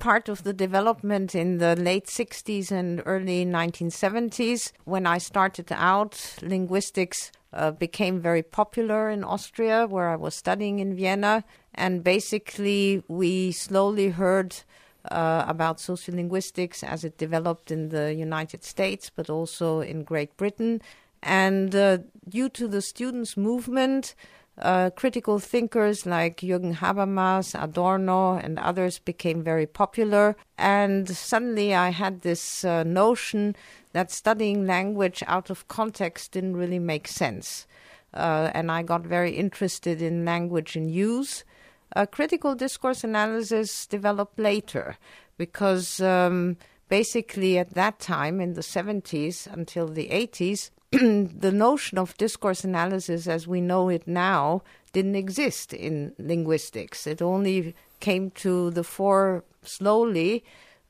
part of the development in the late 60s and early 1970s. When I started out, linguistics uh, became very popular in Austria, where I was studying in Vienna. And basically, we slowly heard uh, about sociolinguistics as it developed in the United States, but also in Great Britain. And uh, due to the students' movement, uh, critical thinkers like Jürgen Habermas, Adorno, and others became very popular. And suddenly I had this uh, notion that studying language out of context didn't really make sense. Uh, and I got very interested in language in use. Critical discourse analysis developed later because um, basically at that time in the 70s until the 80s, the notion of discourse analysis as we know it now didn't exist in linguistics. It only came to the fore slowly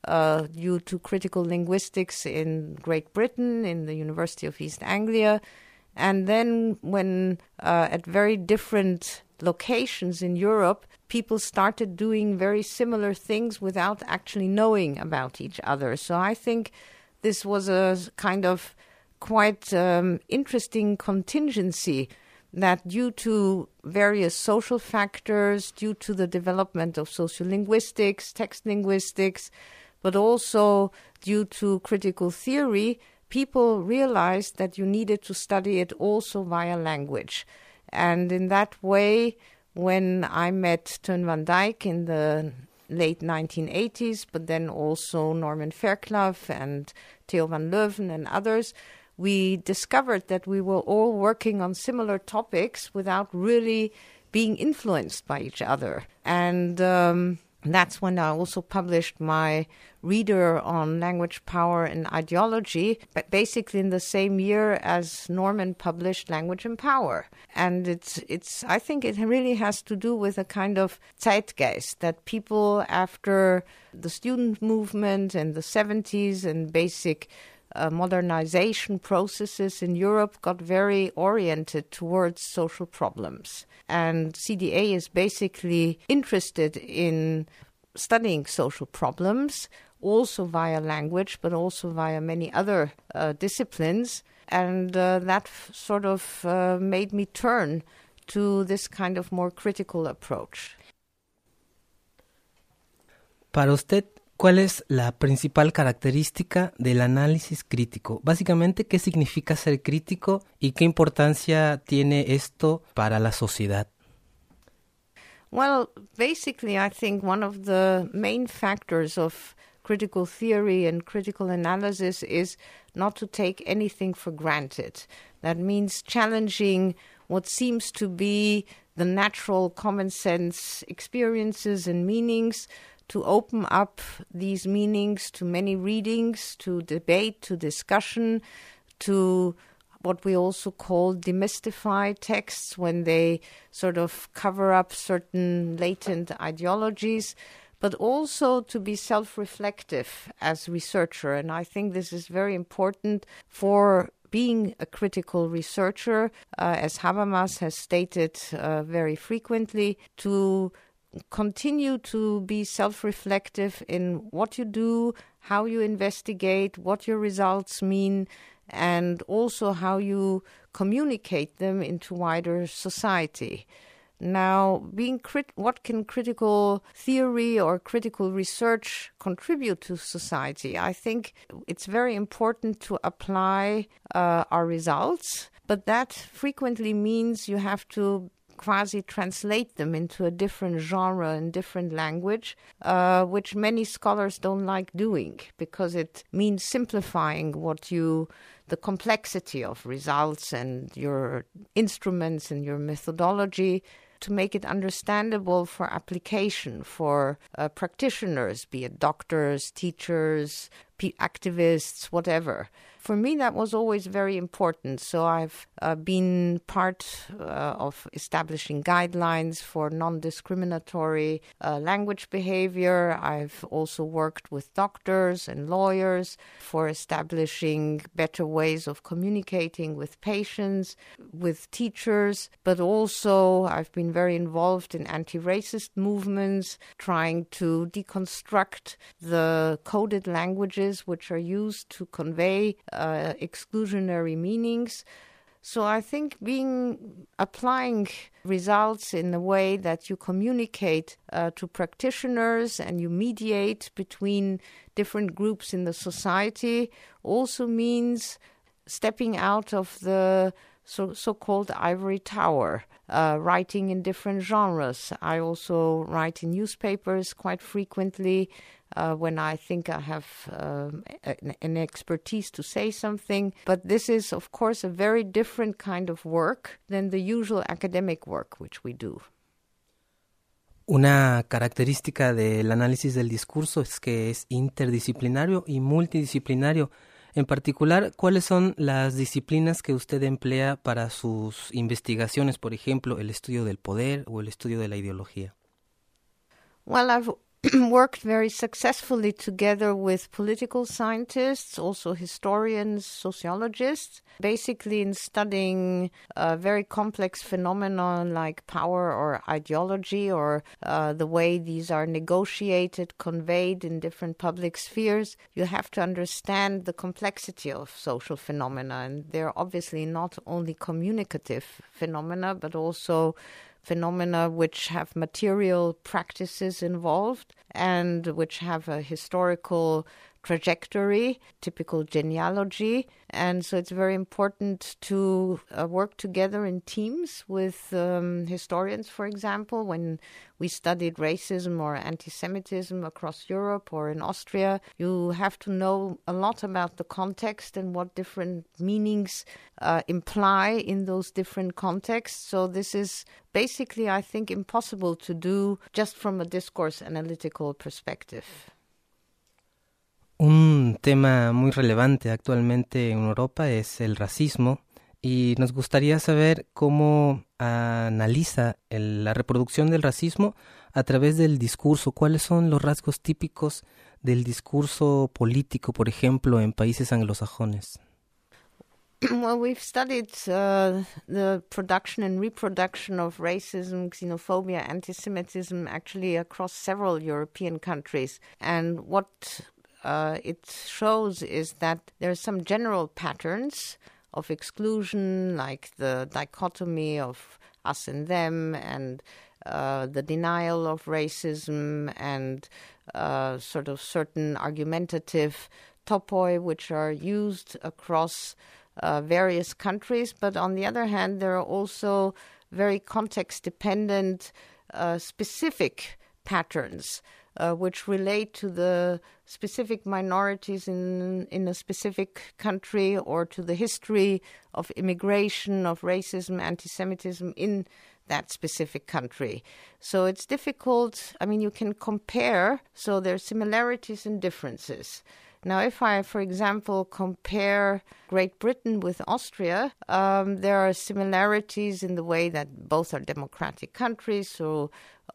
uh, due to critical linguistics in Great Britain, in the University of East Anglia. And then, when uh, at very different locations in Europe, people started doing very similar things without actually knowing about each other. So I think this was a kind of quite um, interesting contingency that due to various social factors, due to the development of sociolinguistics, text linguistics, but also due to critical theory, people realized that you needed to study it also via language. And in that way, when I met Teun van Dijk in the late 1980s, but then also Norman Fairclough and Theo van Leeuwen and others, we discovered that we were all working on similar topics without really being influenced by each other. And um, that's when I also published my reader on language power and ideology, but basically in the same year as Norman published Language and Power. And it's it's I think it really has to do with a kind of zeitgeist that people after the student movement in the 70s and basic uh, modernization processes in Europe got very oriented towards social problems. And CDA is basically interested in studying social problems, also via language, but also via many other uh, disciplines. And uh, that f- sort of uh, made me turn to this kind of more critical approach. Para usted, ¿Cuál es la principal característica del análisis crítico? Básicamente, ¿qué significa ser crítico y qué importancia tiene esto para la sociedad? Well, basically, I think one of the main factors of critical theory and critical analysis is not to take anything for granted. That means challenging what seems to be the natural common sense experiences and meanings to open up these meanings to many readings, to debate, to discussion, to what we also call demystify texts when they sort of cover up certain latent ideologies, but also to be self reflective as researcher. And I think this is very important for being a critical researcher, uh, as Habermas has stated uh, very frequently, to continue to be self reflective in what you do, how you investigate, what your results mean, and also how you communicate them into wider society. Now, being crit- what can critical theory or critical research contribute to society? I think it's very important to apply uh, our results, but that frequently means you have to quasi translate them into a different genre and different language, uh, which many scholars don't like doing because it means simplifying what you the complexity of results and your instruments and your methodology to make it understandable for application for uh, practitioners, be it doctors, teachers, activists, whatever for me, that was always very important. So I've uh, been part uh, of establishing guidelines for non discriminatory uh, language behavior. I've also worked with doctors and lawyers for establishing better ways of communicating with patients, with teachers, but also I've been very involved in anti racist movements, trying to deconstruct the coded languages which are used to convey uh, exclusionary meanings. So I think being applying results in a way that you communicate uh, to practitioners and you mediate between different groups in the society also means stepping out of the so so-called ivory tower, uh, writing in different genres. I also write in newspapers quite frequently uh, when I think I have um, an, an, expertise to say something. But this is, of course, a very different kind of work than the usual academic work which we do. Una característica del análisis del discurso es que es interdisciplinario y multidisciplinario. En particular, ¿cuáles son las disciplinas que usted emplea para sus investigaciones, por ejemplo, el estudio del poder o el estudio de la ideología? worked very successfully together with political scientists, also historians, sociologists, basically in studying uh, very complex phenomena like power or ideology or uh, the way these are negotiated, conveyed in different public spheres. You have to understand the complexity of social phenomena, and they're obviously not only communicative phenomena, but also phenomena which have material practices involved and which have a historical trajectory, typical genealogy. And so it's very important to uh, work together in teams with um, historians, for example. When we studied racism or anti Semitism across Europe or in Austria, you have to know a lot about the context and what different meanings uh, imply in those different contexts. So this is basically, I think, impossible to do just from a discourse analytical perspective. Un tema muy relevante actualmente en Europa es el racismo y nos gustaría saber cómo analiza la reproducción del racismo a través del discurso, cuáles son los rasgos típicos del discurso político, por ejemplo, en países anglosajones. Well, we've studied uh, the production and reproduction of racism, xenophobia, anti Semitism actually across several European countries. And what uh, it shows is that there are some general patterns of exclusion, like the dichotomy of us and them, and uh, the denial of racism, and uh, sort of certain argumentative topoi which are used across uh, various countries. But on the other hand, there are also very context dependent, uh, specific patterns uh, which relate to the specific minorities in in a specific country or to the history of immigration, of racism, anti-Semitism in that specific country. So it's difficult. I mean, you can compare. So there are similarities and differences. Now, if I, for example, compare Great Britain with Austria, um, there are similarities in the way that both are democratic countries. So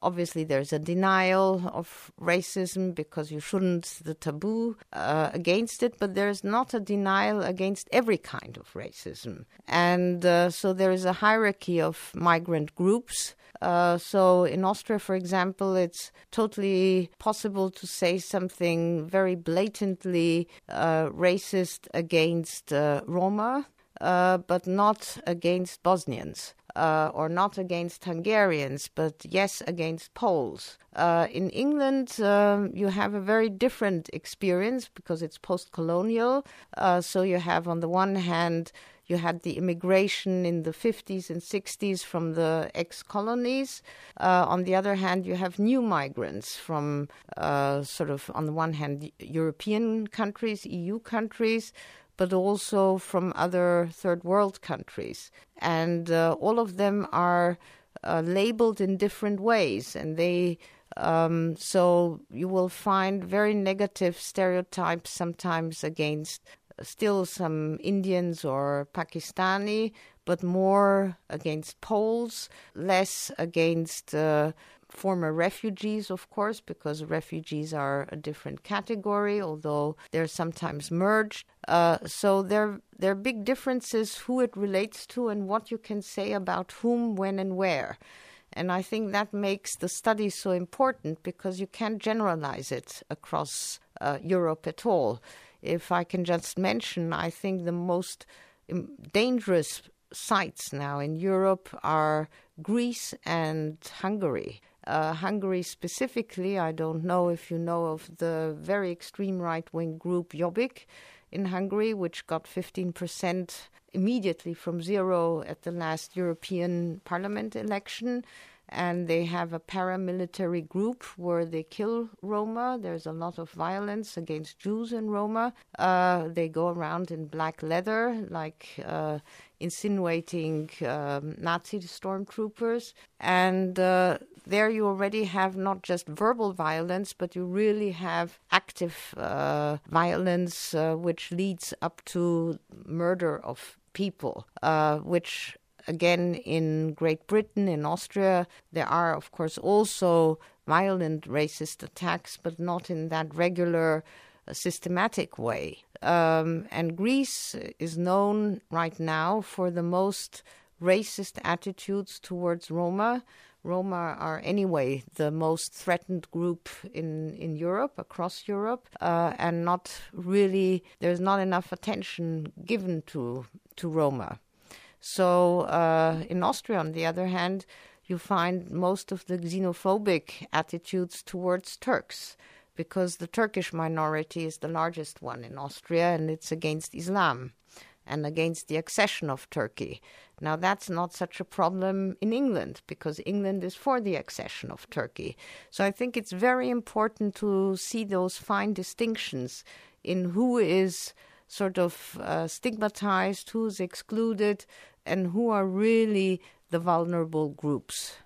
Obviously, there's a denial of racism because you shouldn't, the taboo uh, against it, but there's not a denial against every kind of racism. And uh, so there is a hierarchy of migrant groups. Uh, so in Austria, for example, it's totally possible to say something very blatantly uh, racist against uh, Roma. Uh, but not against Bosnians uh, or not against Hungarians, but yes, against Poles. Uh, in England, um, you have a very different experience because it's post colonial. Uh, so you have, on the one hand, you had the immigration in the 50s and 60s from the ex colonies. Uh, on the other hand, you have new migrants from uh, sort of, on the one hand, European countries, EU countries, but also from other third world countries. And uh, all of them are uh, labeled in different ways, and they Um, so you will find very negative stereotypes sometimes against still some Indians or Pakistani, but more against Poles, less against uh, former refugees, of course, because refugees are a different category, although they're sometimes merged. Uh, so there, there are big differences who it relates to and what you can say about whom, when, and where. And I think that makes the study so important because you can't generalize it across uh, Europe at all. If I can just mention, I think the most um, dangerous sites now in Europe are Greece and Hungary. Uh, Hungary specifically, I don't know if you know of the very extreme right wing group Jobbik in Hungary, which got 15% immediately from zero at the last European Parliament election and they have a paramilitary group where they kill Roma. There's a lot of violence against Jews in Roma. Uh, they go around in black leather, like uh, insinuating um, Nazi stormtroopers. And uh, there you already have not just verbal violence, but you really have active uh, violence, uh, which leads up to murder of people, uh, which again, in Great Britain, in Austria, there are, of course, also violent racist attacks, but not in that regular, uh, systematic way. Um, and Greece is known right now for the most racist attitudes towards Roma. Roma are anyway the most threatened group in, in Europe, across Europe, uh, and not really, there's not enough attention given to, to Roma. So uh, in Austria, on the other hand, you find most of the xenophobic attitudes towards Turks because the Turkish minority is the largest one in Austria and it's against Islam and against the accession of Turkey. Now, that's not such a problem in England because England is for the accession of Turkey. So I think it's very important to see those fine distinctions in who is sort of uh, stigmatized, who's excluded, and who are really the vulnerable groups.